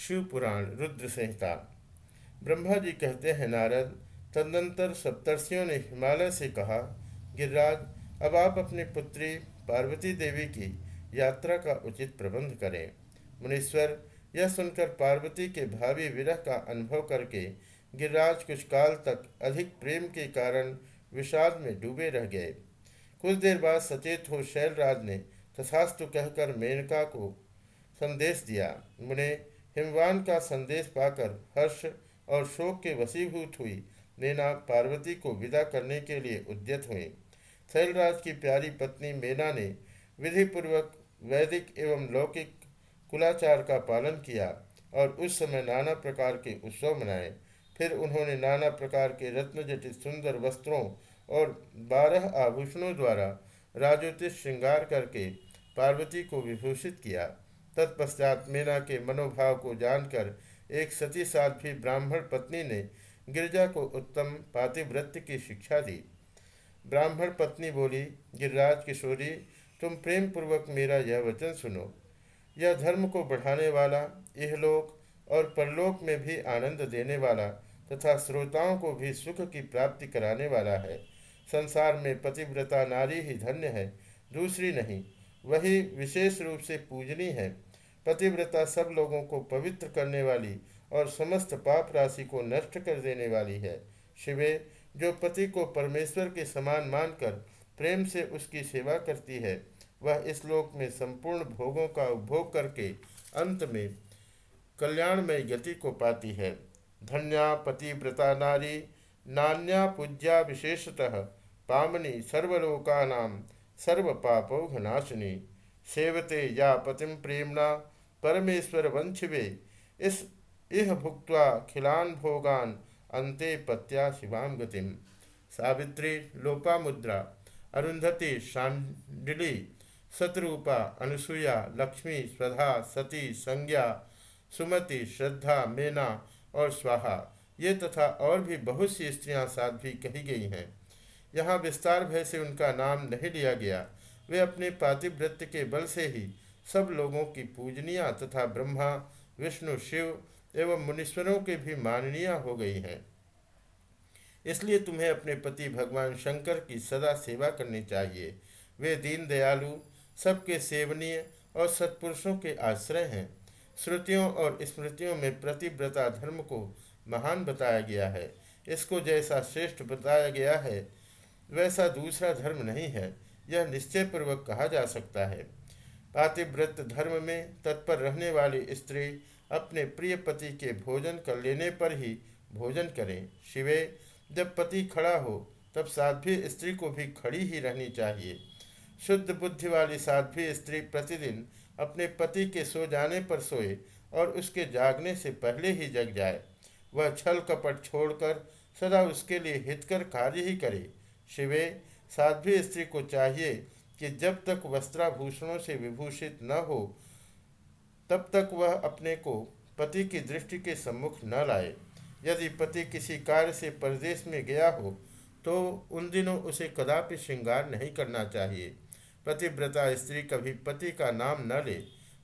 शिव पुराण रुद्र संहिता। ब्रह्मा जी कहते हैं, नारद, तदनंतर सप्तर्षियों ने हिमालय से कहा, गिरिराज, अब आप अपनी पुत्री, पार्वती देवी की यात्रा का उचित प्रबंध करें। मुनीश्वर, यह सुनकर पार्वती के भावी विरह का अनुभव करके गिरिराज कुछ काल तक अधिक प्रेम के कारण विषाद में डूबे रह गए। कुछ देर बाद सचेत हो शैलराज ने तथास्तु कहकर मेनका को संदेश दिया, मुने हिमवान का संदेश पाकर हर्ष और शोक के वसीभूत हुई। नैना पार्वती को विदा करने के लिए उद्यत हुई। शैलराज की प्यारी पत्नी मेना ने विधिपूर्वक वैदिक एवं लौकिक कुलाचार का पालन किया और उस समय नाना प्रकार के उत्सव मनाए। फिर उन्होंने नाना प्रकार के रत्नजटित सुंदर वस्त्रों और बारह आभूषणों द्वारा राजोतिष श्रृंगार करके पार्वती को विभूषित किया। तत्पश्चात मीना के मनोभाव को जानकर एक सती साध्वी ब्राह्मण पत्नी ने गिरजा को उत्तम पातिव्रत्य की शिक्षा दी। ब्राह्मण पत्नी बोली, गिरिराज किशोरी, तुम प्रेम पूर्वक मेरा यह वचन सुनो। यह धर्म को बढ़ाने वाला, इहलोक और परलोक में भी आनंद देने वाला तथा श्रोताओं को भी सुख की प्राप्ति कराने वाला है। संसार में पतिव्रता नारी ही धन्य है, दूसरी नहीं। वही विशेष रूप से पूजनी है। पतिव्रता सब लोगों को पवित्र करने वाली और समस्त पाप राशि को नष्ट कर देने वाली है। शिवे, जो पति को परमेश्वर के समान मानकर प्रेम से उसकी सेवा करती है, वह इस लोक में संपूर्ण भोगों का उपभोग करके अंत में कल्याणमय गति को पाती है। धन्या, पतिव्रता नारी, नान्या पूज्या विशेषतः पामनी सर्वलोकानाम सर्व पापोघनाशिनी सेवते या पतिम प्रेमणा, परमेश्वर वंशिवे। इस इह भुक्त्वा खिलान भोगान अंते पत्या शिवाम गतिम सावित्री, लोपामुद्रा अरुंधति शांडिली, शत्रुपा अनुसुया लक्ष्मी, स्वधा, सती, संज्ञा, सुमति, श्रद्धा, मेना और स्वाहा। ये तथा और भी बहुत सी स्त्रियाँ साध्वी कही गई हैं। यहाँ विस्तार भय से उनका नाम नहीं लिया गया। वे अपने पातिव्रत्य के बल से ही सब लोगों की पूजनीय तथा ब्रह्मा, विष्णु, शिव एवं मुनीश्वरों के भी माननीय हो गई हैं। इसलिए तुम्हें अपने पति भगवान शंकर की सदा सेवा करनी चाहिए। वे दीन दयालु, सबके सेवनीय और सत्पुरुषों के आश्रय हैं। श्रुतियों और स्मृतियों में प्रतिव्रता धर्म को महान बताया गया है। इसको जैसा श्रेष्ठ बताया गया है वैसा दूसरा धर्म नहीं है। यह निश्चय पूर्वक कहा जा सकता है। पातिव्रत धर्म में तत्पर रहने वाली स्त्री अपने प्रिय पति के भोजन कर लेने पर ही भोजन करें। शिवे, जब पति खड़ा हो, तब साध्वी स्त्री को भी खड़ी ही रहनी चाहिए। शुद्ध बुद्धि वाली साध्वी स्त्री प्रतिदिन अपने पति के सो जाने पर सोए और उसके जागने से पहले ही जग जाए। वह छल कपट छोड़कर सदा उसके लिए हितकर कार्य ही करे। शिवे, साध्वी स्त्री को चाहिए कि जब तक वस्त्राभूषणों से विभूषित न हो, तब तक वह अपने को पति की दृष्टि के सम्मुख न लाए। यदि पति किसी कार्य से परदेश में गया हो तो उन दिनों उसे कदापि श्रृंगार नहीं करना चाहिए। पतिव्रता स्त्री कभी पति का नाम न ले।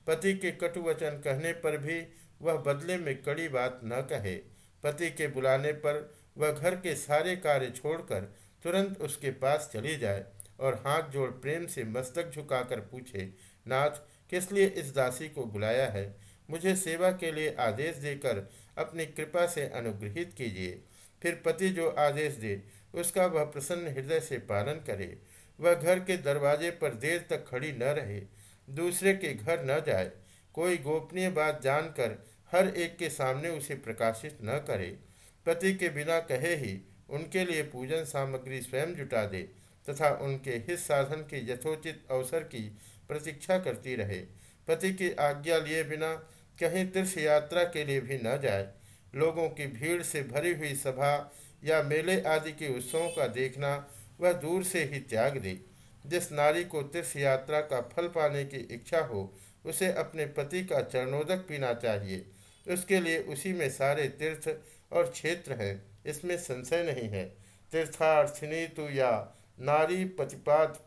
पति के कटु वचन कहने पर भी वह बदले में कड़ी बात न कहे। पति के बुलाने पर वह घर के सारे कार्य छोड़कर तुरंत उसके पास चली जाए और हाथ जोड़ प्रेम से मस्तक झुकाकर पूछे, नाथ, किस लिए इस दासी को बुलाया है? मुझे सेवा के लिए आदेश देकर अपनी कृपा से अनुग्रहित कीजिए। फिर पति जो आदेश दे, उसका वह प्रसन्न हृदय से पालन करे। वह घर के दरवाजे पर देर तक खड़ी न रहे, दूसरे के घर न जाए। कोई गोपनीय बात जानकर हर एक के सामने उसे प्रकाशित न करे। पति के बिना कहे ही उनके लिए पूजन सामग्री स्वयं जुटा दे तथा उनके हित साधन के यथोचित अवसर की प्रतीक्षा करती रहे। पति की आज्ञा लिए बिना कहीं तीर्थ यात्रा के लिए भी न जाए। लोगों की भीड़ से भरी हुई सभा या मेले आदि के उत्सवों का देखना वह दूर से ही त्याग दे। जिस नारी को तीर्थ यात्रा का फल पाने की इच्छा हो, उसे अपने पति का चरणोदक पीना चाहिए। उसके लिए उसी में सारे तीर्थ और क्षेत्र हैं। इसमें संशय नहीं है। तीर्थार्थिनी तो या नारी पतिपाद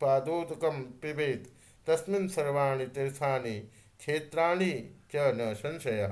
पादोदकम पिबेत। तस्मिन् सर्वाणि तीर्थानि क्षेत्राणि च न संशय।